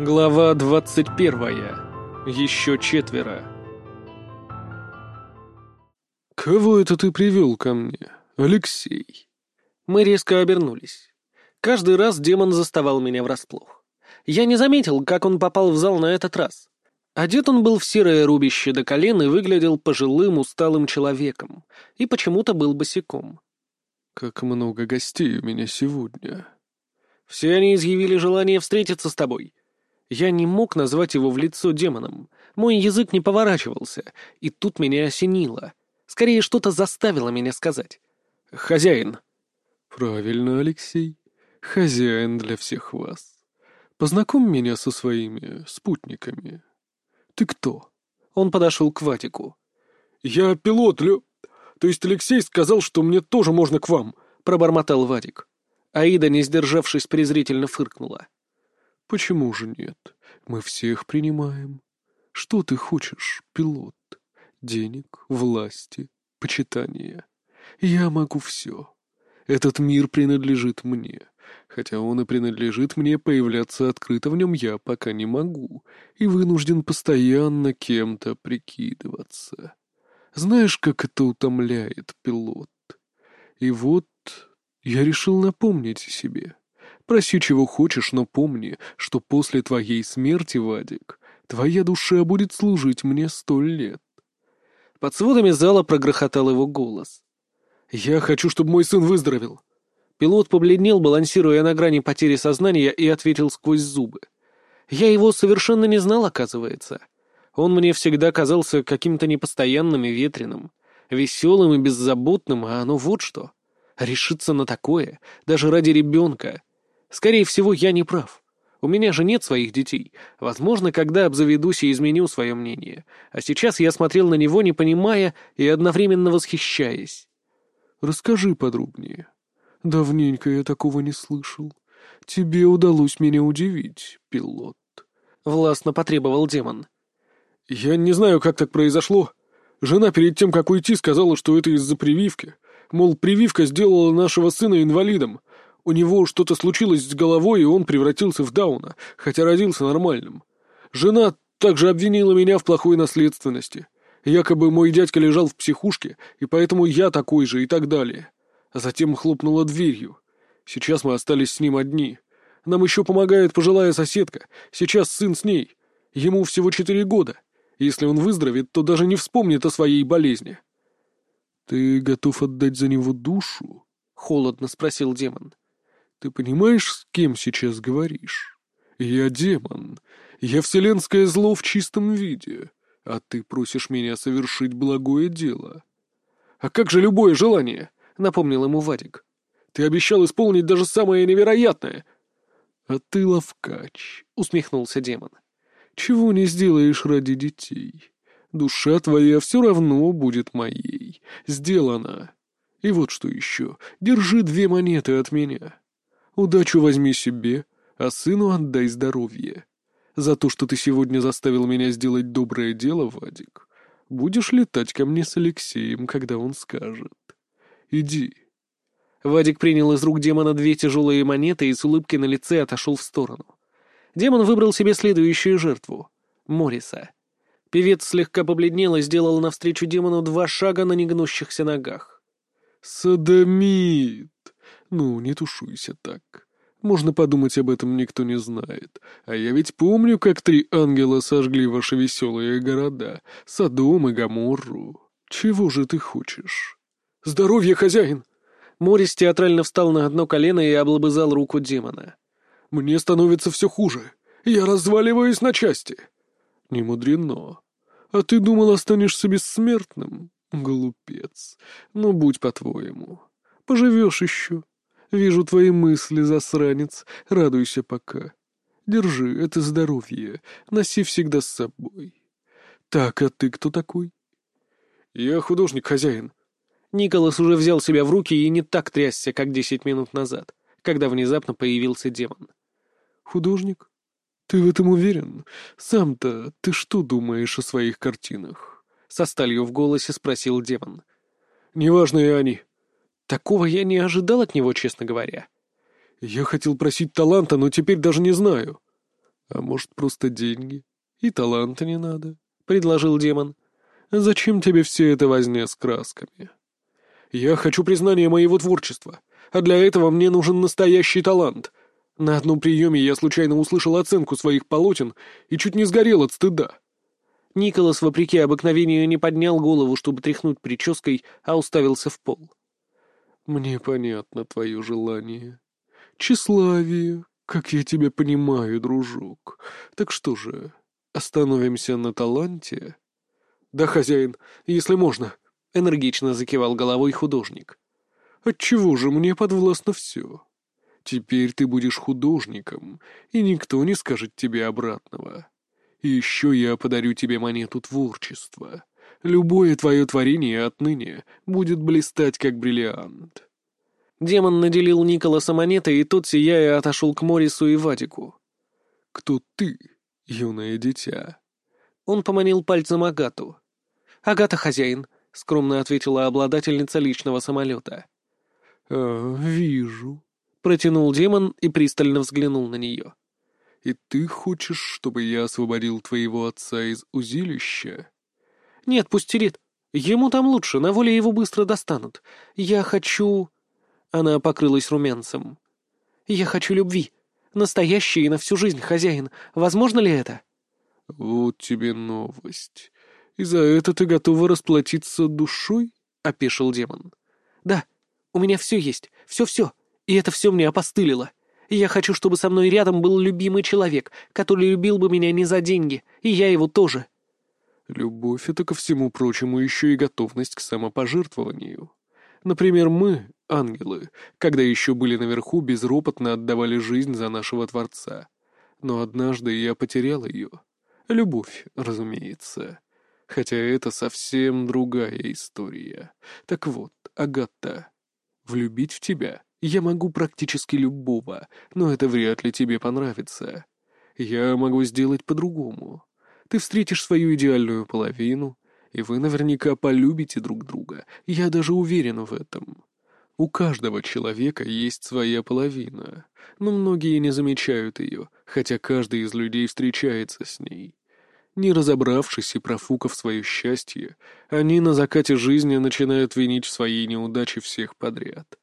Глава двадцать первая. Еще четверо. «Кого это ты привел ко мне, Алексей?» Мы резко обернулись. Каждый раз демон заставал меня врасплох. Я не заметил, как он попал в зал на этот раз. Одет он был в серое рубище до колен и выглядел пожилым, усталым человеком, и почему-то был босиком. «Как много гостей у меня сегодня!» «Все они изъявили желание встретиться с тобой», я не мог назвать его в лицо демоном. Мой язык не поворачивался, и тут меня осенило. Скорее, что-то заставило меня сказать. «Хозяин». «Правильно, Алексей. Хозяин для всех вас. Познакомь меня со своими спутниками. Ты кто?» Он подошел к Ватику. «Я пилот, Лё... То есть Алексей сказал, что мне тоже можно к вам», — пробормотал Вадик. Аида, не сдержавшись, презрительно фыркнула. «Почему же нет? Мы всех принимаем. Что ты хочешь, пилот? Денег, власти, почитания. Я могу все. Этот мир принадлежит мне. Хотя он и принадлежит мне, появляться открыто в нем я пока не могу и вынужден постоянно кем-то прикидываться. Знаешь, как это утомляет, пилот? И вот я решил напомнить себе. Проси чего хочешь, но помни, что после твоей смерти, Вадик, твоя душа будет служить мне сто лет. Под сводами зала прогрохотал его голос. «Я хочу, чтобы мой сын выздоровел». Пилот побледнел, балансируя на грани потери сознания, и ответил сквозь зубы. «Я его совершенно не знал, оказывается. Он мне всегда казался каким-то непостоянным и ветреным, веселым и беззаботным, а оно вот что. Решиться на такое, даже ради ребенка, Скорее всего, я не прав. У меня же нет своих детей. Возможно, когда обзаведусь и изменю свое мнение. А сейчас я смотрел на него, не понимая и одновременно восхищаясь. Расскажи подробнее. Давненько я такого не слышал. Тебе удалось меня удивить, пилот. Властно потребовал демон. Я не знаю, как так произошло. Жена перед тем, как уйти, сказала, что это из-за прививки. Мол, прививка сделала нашего сына инвалидом, у него что-то случилось с головой, и он превратился в Дауна, хотя родился нормальным. Жена также обвинила меня в плохой наследственности. Якобы мой дядька лежал в психушке, и поэтому я такой же и так далее. А затем хлопнула дверью. Сейчас мы остались с ним одни. Нам еще помогает пожилая соседка. Сейчас сын с ней. Ему всего четыре года. Если он выздоровеет, то даже не вспомнит о своей болезни. «Ты готов отдать за него душу?» — холодно спросил демон. Ты понимаешь, с кем сейчас говоришь? Я демон. Я вселенское зло в чистом виде. А ты просишь меня совершить благое дело. А как же любое желание? Напомнил ему Вадик. Ты обещал исполнить даже самое невероятное. А ты ловкач, усмехнулся демон. Чего не сделаешь ради детей? Душа твоя все равно будет моей. Сделано. И вот что еще. Держи две монеты от меня. Удачу возьми себе, а сыну отдай здоровье. За то, что ты сегодня заставил меня сделать доброе дело, Вадик, будешь летать ко мне с Алексеем, когда он скажет. Иди». Вадик принял из рук демона две тяжелые монеты и с улыбкой на лице отошел в сторону. Демон выбрал себе следующую жертву — Мориса. Певец слегка побледнел и сделал навстречу демону два шага на негнущихся ногах. «Садомит!» «Ну, не тушуйся так. Можно подумать, об этом никто не знает. А я ведь помню, как три ангела сожгли ваши веселые города, Содом и Гаморру. Чего же ты хочешь?» «Здоровье, хозяин!» Морис театрально встал на одно колено и облобызал руку демона. «Мне становится все хуже. Я разваливаюсь на части». «Не мудрено. А ты думал, останешься бессмертным? Глупец. Ну, будь по-твоему. Поживешь еще. Вижу твои мысли, засранец. Радуйся пока. Держи, это здоровье. Носи всегда с собой. Так, а ты кто такой? Я художник-хозяин. Николас уже взял себя в руки и не так трясся, как десять минут назад, когда внезапно появился демон. Художник? Ты в этом уверен? Сам-то ты что думаешь о своих картинах? Со сталью в голосе спросил демон. Неважные они. Такого я не ожидал от него, честно говоря. Я хотел просить таланта, но теперь даже не знаю. А может, просто деньги? И таланта не надо, — предложил демон. Зачем тебе все это возня с красками? Я хочу признания моего творчества, а для этого мне нужен настоящий талант. На одном приеме я случайно услышал оценку своих полотен и чуть не сгорел от стыда. Николас, вопреки обыкновению, не поднял голову, чтобы тряхнуть прической, а уставился в пол. «Мне понятно твое желание. Тщеславие, как я тебя понимаю, дружок. Так что же, остановимся на таланте?» «Да, хозяин, если можно», — энергично закивал головой художник. «Отчего же мне подвластно все? Теперь ты будешь художником, и никто не скажет тебе обратного. И еще я подарю тебе монету творчества. Любое твое творение отныне будет блистать, как бриллиант». Демон наделил Николаса монетой, и тот, сияя, отошел к Морису и Вадику. «Кто ты, юное дитя?» Он поманил пальцем Агату. «Агата хозяин», — скромно ответила обладательница личного самолета. «А, вижу», — протянул демон и пристально взглянул на нее. «И ты хочешь, чтобы я освободил твоего отца из узилища?» «Нет, пусть терит. Ему там лучше, на воле его быстро достанут. Я хочу...» Она покрылась румянцем. «Я хочу любви. Настоящей и на всю жизнь, хозяин. Возможно ли это?» «Вот тебе новость. И за это ты готова расплатиться душой?» — опешил демон. «Да, у меня все есть, все-все, и это все мне опостылило. Я хочу, чтобы со мной рядом был любимый человек, который любил бы меня не за деньги, и я его тоже». «Любовь — это, ко всему прочему, еще и готовность к самопожертвованию. Например, мы, ангелы, когда еще были наверху, безропотно отдавали жизнь за нашего Творца. Но однажды я потерял ее. Любовь, разумеется. Хотя это совсем другая история. Так вот, Агата, влюбить в тебя я могу практически любого, но это вряд ли тебе понравится. Я могу сделать по-другому. Ты встретишь свою идеальную половину, и вы наверняка полюбите друг друга. Я даже уверен в этом. У каждого человека есть своя половина, но многие не замечают ее, хотя каждый из людей встречается с ней. Не разобравшись и профукав свое счастье, они на закате жизни начинают винить в своей неудаче всех подряд.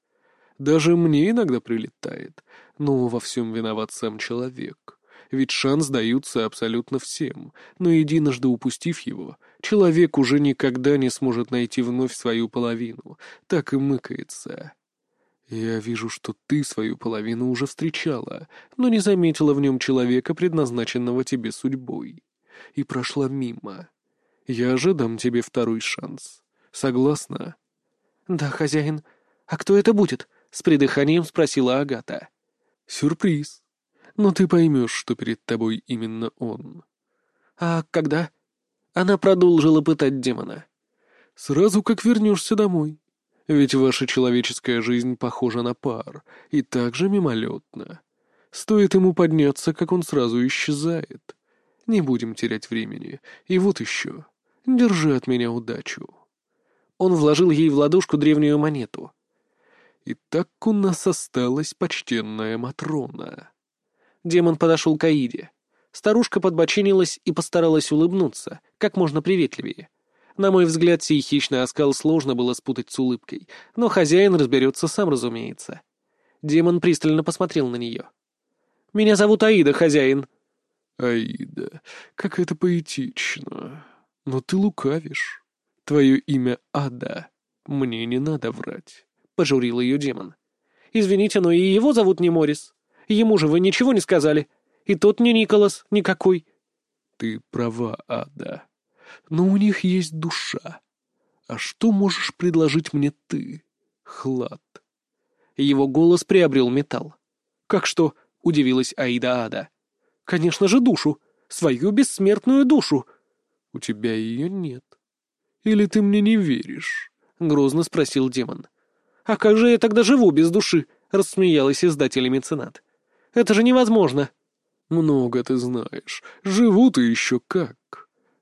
Даже мне иногда прилетает, но во всем виноват сам человек. Ведь шанс даются абсолютно всем, но единожды упустив его, человек уже никогда не сможет найти вновь свою половину, так и мыкается. Я вижу, что ты свою половину уже встречала, но не заметила в нем человека, предназначенного тебе судьбой, и прошла мимо. Я же дам тебе второй шанс. Согласна? — Да, хозяин. А кто это будет? — с придыханием спросила Агата. — Сюрприз но ты поймешь, что перед тобой именно он. А когда? Она продолжила пытать демона. Сразу как вернешься домой. Ведь ваша человеческая жизнь похожа на пар, и так же мимолетна. Стоит ему подняться, как он сразу исчезает. Не будем терять времени. И вот еще. Держи от меня удачу. Он вложил ей в ладошку древнюю монету. И так у нас осталась почтенная Матрона. Демон подошел к Аиде. Старушка подбочинилась и постаралась улыбнуться, как можно приветливее. На мой взгляд, сей хищный оскал сложно было спутать с улыбкой, но хозяин разберется сам, разумеется. Демон пристально посмотрел на нее. «Меня зовут Аида, хозяин». «Аида, как это поэтично. Но ты лукавишь. Твое имя Ада. Мне не надо врать», — пожурил ее демон. «Извините, но и его зовут не Морис». Ему же вы ничего не сказали. И тот не Николас никакой». «Ты права, Ада. Но у них есть душа. А что можешь предложить мне ты, Хлад?» Его голос приобрел металл. «Как что?» — удивилась Аида Ада. «Конечно же душу. Свою бессмертную душу». «У тебя ее нет. Или ты мне не веришь?» — грозно спросил демон. «А как же я тогда живу без души?» — рассмеялась издатель и меценат. Это же невозможно!» «Много ты знаешь. Живу ты еще как.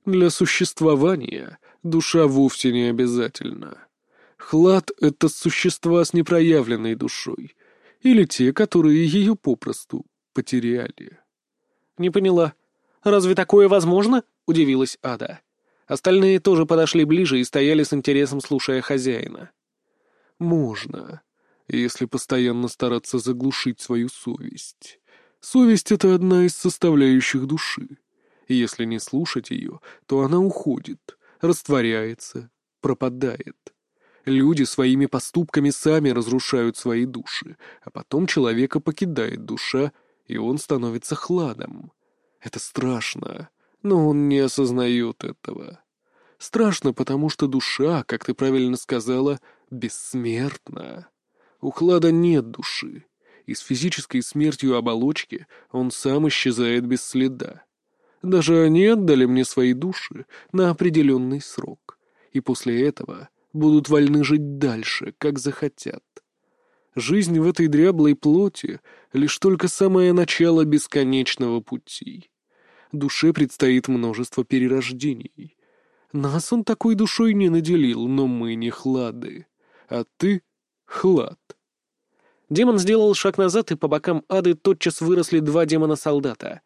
Для существования душа вовсе не обязательна. Хлад — это существа с непроявленной душой. Или те, которые ее попросту потеряли». Не поняла. Разве такое возможно? Удивилась Ада. Остальные тоже подошли ближе и стояли с интересом, слушая хозяина. Можно, если постоянно стараться заглушить свою совесть. Совесть — это одна из составляющих души. Если не слушать ее, то она уходит, растворяется, пропадает. Люди своими поступками сами разрушают свои души, а потом человека покидает душа, и он становится хладом. Это страшно, но он не осознает этого. Страшно, потому что душа, как ты правильно сказала, бессмертна. У хлада нет души, и с физической смертью оболочки он сам исчезает без следа. Даже они отдали мне свои души на определенный срок, и после этого будут вольны жить дальше, как захотят. Жизнь в этой дряблой плоти — лишь только самое начало бесконечного пути. Душе предстоит множество перерождений. Нас он такой душой не наделил, но мы не хлады. А ты — хлад. Демон сделал шаг назад, и по бокам ады тотчас выросли два демона-солдата.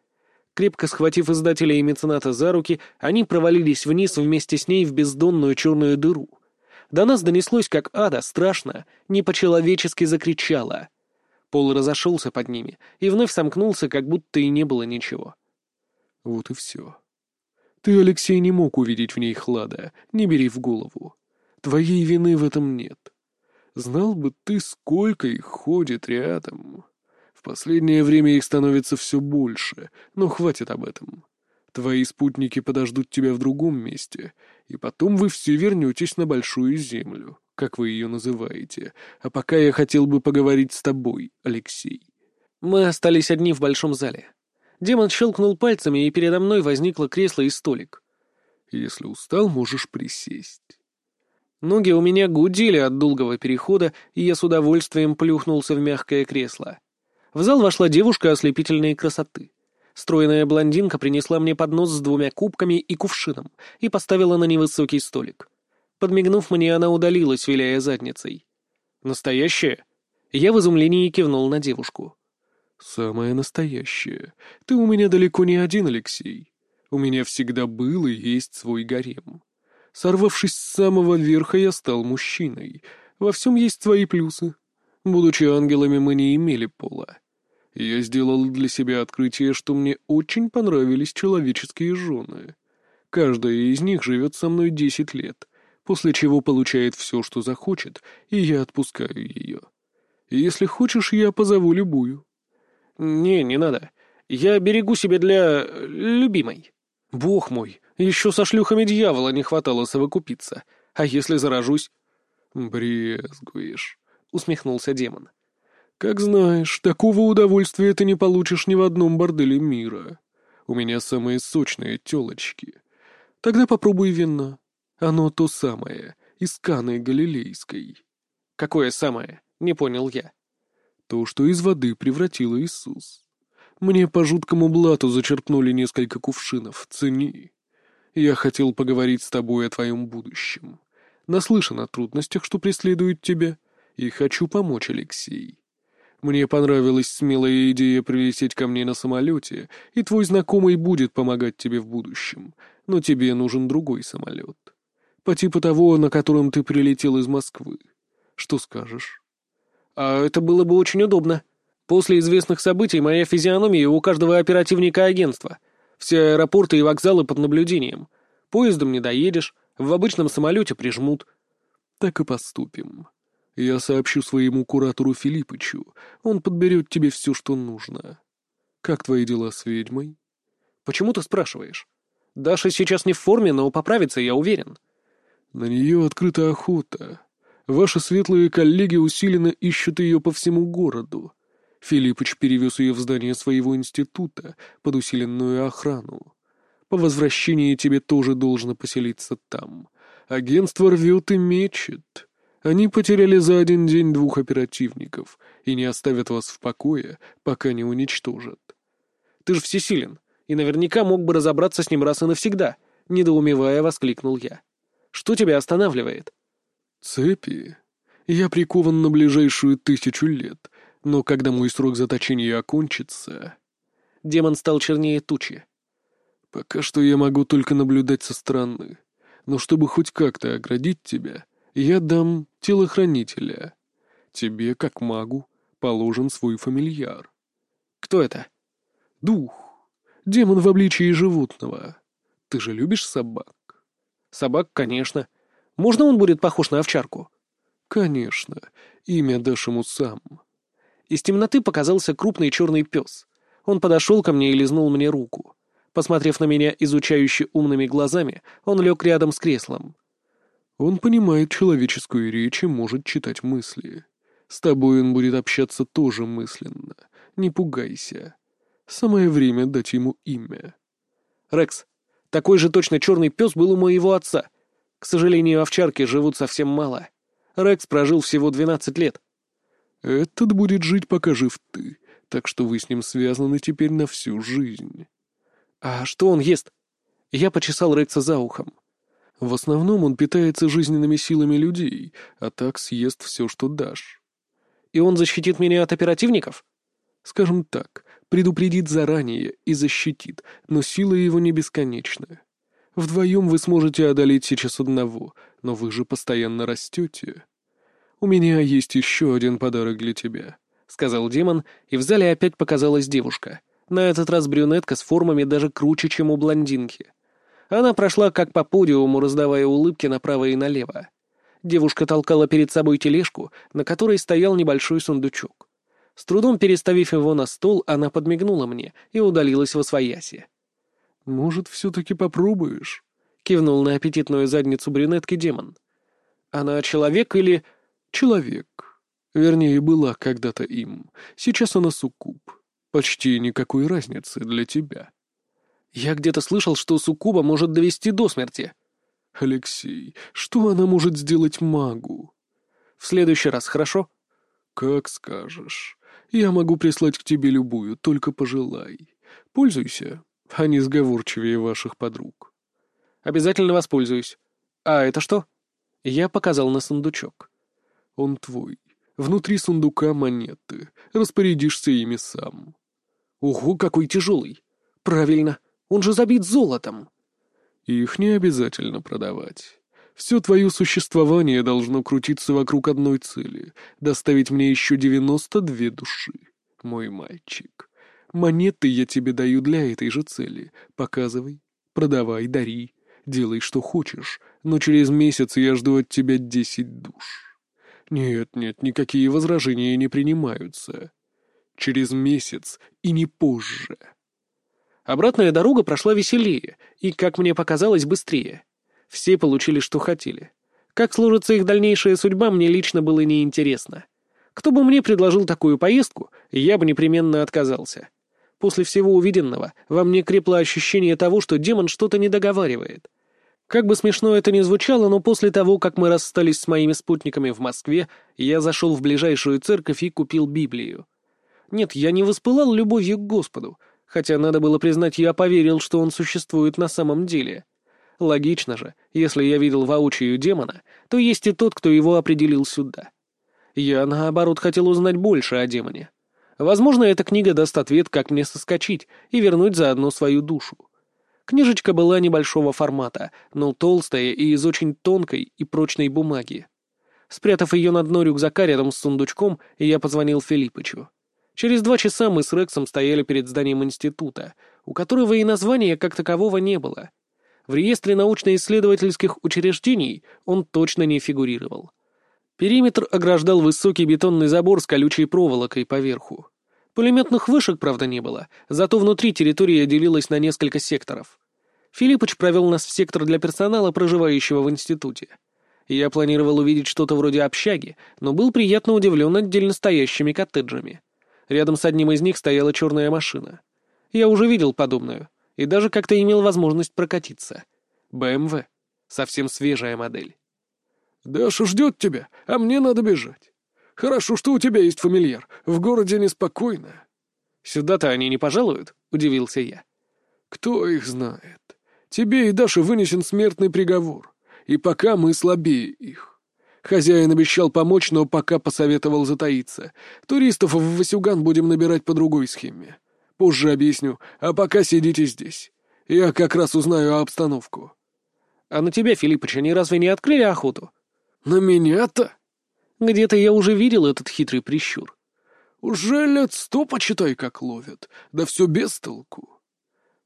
Крепко схватив издателя и мецената за руки, они провалились вниз вместе с ней в бездонную черную дыру. До нас донеслось, как ада страшно, не по-человечески закричала. Пол разошелся под ними и вновь сомкнулся, как будто и не было ничего. Вот и все. Ты, Алексей, не мог увидеть в ней хлада, не бери в голову. Твоей вины в этом нет. Знал бы ты, сколько их ходит рядом. В последнее время их становится все больше, но хватит об этом. Твои спутники подождут тебя в другом месте, и потом вы все вернетесь на Большую Землю, как вы ее называете. А пока я хотел бы поговорить с тобой, Алексей». Мы остались одни в большом зале. Демон щелкнул пальцами, и передо мной возникло кресло и столик. «Если устал, можешь присесть». Ноги у меня гудели от долгого перехода, и я с удовольствием плюхнулся в мягкое кресло. В зал вошла девушка ослепительной красоты. Стройная блондинка принесла мне поднос с двумя кубками и кувшином и поставила на невысокий столик. Подмигнув мне, она удалилась, виляя задницей. «Настоящая?» Я в изумлении кивнул на девушку. «Самое настоящее. Ты у меня далеко не один, Алексей. У меня всегда был и есть свой гарем. Сорвавшись с самого верха, я стал мужчиной. Во всем есть свои плюсы. Будучи ангелами, мы не имели пола. Я сделал для себя открытие, что мне очень понравились человеческие жены. Каждая из них живет со мной десять лет, после чего получает все, что захочет, и я отпускаю ее. Если хочешь, я позову любую. «Не, не надо. Я берегу себе для... любимой». «Бог мой, еще со шлюхами дьявола не хватало совокупиться. А если заражусь?» «Брезгуешь», — усмехнулся демон. «Как знаешь, такого удовольствия ты не получишь ни в одном борделе мира. У меня самые сочные телочки. Тогда попробуй вина. Оно то самое, из Каны Галилейской». «Какое самое?» — не понял я. «То, что из воды превратил Иисус. Мне по жуткому блату зачерпнули несколько кувшинов. Цени. Я хотел поговорить с тобой о твоем будущем. Наслышан о трудностях, что преследуют тебя, и хочу помочь, Алексей. Мне понравилась смелая идея прилететь ко мне на самолете, и твой знакомый будет помогать тебе в будущем, но тебе нужен другой самолет. По типу того, на котором ты прилетел из Москвы. Что скажешь? А это было бы очень удобно. После известных событий моя физиономия у каждого оперативника агентства. Все аэропорты и вокзалы под наблюдением. Поездом не доедешь, в обычном самолете прижмут. Так и поступим. Я сообщу своему куратору Филиппычу. Он подберет тебе все, что нужно. Как твои дела с ведьмой? Почему ты спрашиваешь? Даша сейчас не в форме, но поправится, я уверен. На нее открыта охота. Ваши светлые коллеги усиленно ищут ее по всему городу. Филиппыч перевез ее в здание своего института под усиленную охрану. По возвращении тебе тоже должно поселиться там. Агентство рвет и мечет. Они потеряли за один день двух оперативников и не оставят вас в покое, пока не уничтожат. Ты же всесилен, и наверняка мог бы разобраться с ним раз и навсегда, недоумевая, воскликнул я. Что тебя останавливает? Цепи. Я прикован на ближайшую тысячу лет, но когда мой срок заточения окончится... Демон стал чернее тучи. «Пока что я могу только наблюдать со стороны. Но чтобы хоть как-то оградить тебя, я дам телохранителя. Тебе, как магу, положен свой фамильяр». «Кто это?» «Дух. Демон в обличии животного. Ты же любишь собак?» «Собак, конечно. Можно он будет похож на овчарку?» «Конечно. Имя дашь ему сам». Из темноты показался крупный черный пес. Он подошел ко мне и лизнул мне руку. Посмотрев на меня изучающе умными глазами, он лег рядом с креслом. «Он понимает человеческую речь и может читать мысли. С тобой он будет общаться тоже мысленно. Не пугайся. Самое время дать ему имя». «Рекс, такой же точно черный пес был у моего отца. К сожалению, овчарки живут совсем мало. Рекс прожил всего 12 лет». «Этот будет жить, пока жив ты, так что вы с ним связаны теперь на всю жизнь». «А что он ест?» Я почесал Рекса за ухом. «В основном он питается жизненными силами людей, а так съест все, что дашь». «И он защитит меня от оперативников?» «Скажем так, предупредит заранее и защитит, но сила его не бесконечная. Вдвоем вы сможете одолеть сейчас одного, но вы же постоянно растете. У меня есть еще один подарок для тебя», — сказал демон, и в зале опять показалась девушка. На этот раз брюнетка с формами даже круче, чем у блондинки. Она прошла как по подиуму, раздавая улыбки направо и налево. Девушка толкала перед собой тележку, на которой стоял небольшой сундучок. С трудом переставив его на стол, она подмигнула мне и удалилась во свояси. «Может, все-таки попробуешь?» — кивнул на аппетитную задницу брюнетки демон. «Она человек или...» «Человек. Вернее, была когда-то им. Сейчас она суккуб. Почти никакой разницы для тебя. Я где-то слышал, что суккуба может довести до смерти. Алексей, что она может сделать магу? В следующий раз, хорошо? Как скажешь. Я могу прислать к тебе любую, только пожелай. Пользуйся, они сговорчивее ваших подруг. Обязательно воспользуюсь. А это что? Я показал на сундучок. Он твой. Внутри сундука монеты. Распорядишься ими сам. Ого, какой тяжелый. Правильно, он же забит золотом. Их не обязательно продавать. Все твое существование должно крутиться вокруг одной цели — доставить мне еще девяносто две души, мой мальчик. Монеты я тебе даю для этой же цели. Показывай, продавай, дари, делай, что хочешь, но через месяц я жду от тебя десять душ. Нет, нет, никакие возражения не принимаются. Через месяц и не позже. Обратная дорога прошла веселее и, как мне показалось, быстрее. Все получили, что хотели. Как сложится их дальнейшая судьба, мне лично было неинтересно. Кто бы мне предложил такую поездку, я бы непременно отказался. После всего увиденного во мне крепло ощущение того, что демон что-то не договаривает. Как бы смешно это ни звучало, но после того, как мы расстались с моими спутниками в Москве, я зашел в ближайшую церковь и купил Библию. Нет, я не воспылал любовью к Господу, хотя, надо было признать, я поверил, что он существует на самом деле. Логично же, если я видел воочию демона, то есть и тот, кто его определил сюда. Я, наоборот, хотел узнать больше о демоне. Возможно, эта книга даст ответ, как мне соскочить и вернуть заодно свою душу. Книжечка была небольшого формата, но толстая и из очень тонкой и прочной бумаги. Спрятав ее на дно рюкзака рядом с сундучком, я позвонил Филиппычу. Через два часа мы с Рексом стояли перед зданием института, у которого и названия как такового не было. В реестре научно-исследовательских учреждений он точно не фигурировал. Периметр ограждал высокий бетонный забор с колючей проволокой поверху. Пулеметных вышек, правда, не было, зато внутри территория делилась на несколько секторов. Филиппыч провел нас в сектор для персонала, проживающего в институте. Я планировал увидеть что-то вроде общаги, но был приятно удивлен отдельно стоящими коттеджами. Рядом с одним из них стояла черная машина. Я уже видел подобную, и даже как-то имел возможность прокатиться. БМВ. Совсем свежая модель. «Даша ждет тебя, а мне надо бежать. Хорошо, что у тебя есть фамильяр. В городе неспокойно». «Сюда-то они не пожалуют?» — удивился я. «Кто их знает? Тебе и Даше вынесен смертный приговор, и пока мы слабее их. Хозяин обещал помочь, но пока посоветовал затаиться. Туристов в Васюган будем набирать по другой схеме. Позже объясню, а пока сидите здесь. Я как раз узнаю обстановку». «А на тебя, Филиппыч, они разве не открыли охоту?» «На меня-то?» «Где-то я уже видел этот хитрый прищур». «Уже лет сто, почитай, как ловят. Да все без толку».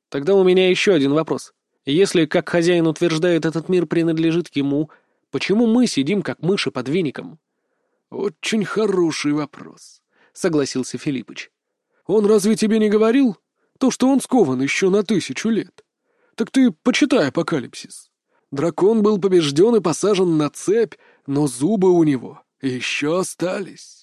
«Тогда у меня еще один вопрос. Если, как хозяин утверждает, этот мир принадлежит ему, почему мы сидим, как мыши под веником?» «Очень хороший вопрос», — согласился Филиппыч. «Он разве тебе не говорил? То, что он скован еще на тысячу лет. Так ты почитай апокалипсис. Дракон был побежден и посажен на цепь, но зубы у него еще остались».